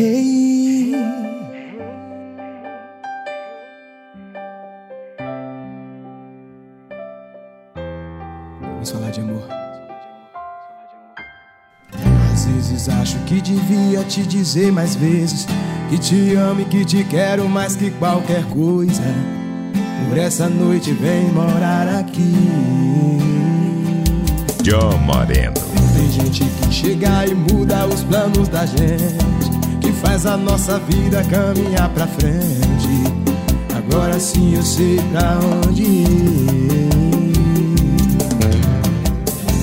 Hey. Vamos falar de amor. Às vezes acho que devia te dizer mais vezes que te amo e que te quero mais que qualquer coisa. Por essa noite vem morar aqui. Joe Moreno. Tem gente que chega e muda os planos da gente, que faz a nossa vida caminhar pra frente. Agora sim eu sei pra onde ir.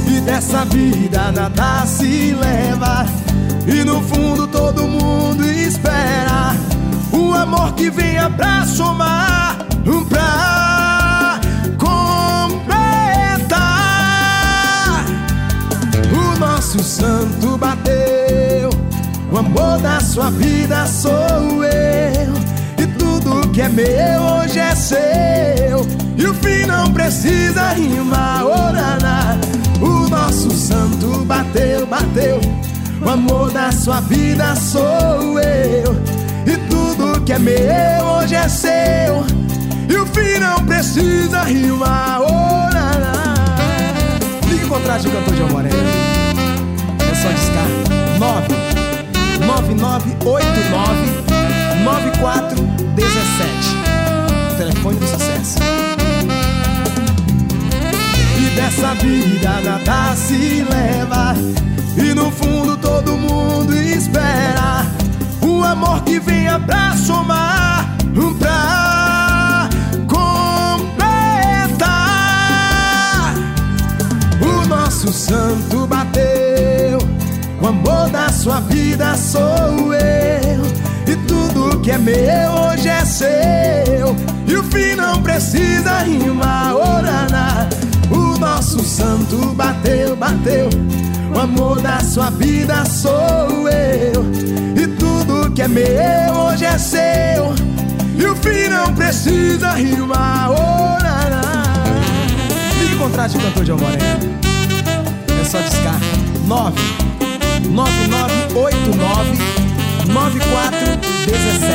E dessa vida nada se leva, e no fundo todo mundo espera um amor que venha pra somar, um amor da sua vida sou eu. E tudo que é meu hoje é seu. E o fim não precisa rimar, orana. O nosso santo bateu, bateu. O amor da sua vida sou eu. E tudo que é meu hoje é seu. E o fim não precisa rimar, orana. Ligue o contrato de cantor de amor, Dessa vida nada se leva E no fundo todo mundo espera Um amor que venha pra somar pra completar o nosso santo bateu. O amor da sua vida sou eu. E tudo que é meu hoje é seu. E o fim não precisa rimar, bateu. O amor da sua vida sou eu. E tudo que é meu hoje é seu. E o fim não precisa rimar, orana. Ligue o contrato de cantor de amor É só discar 9 9989 9417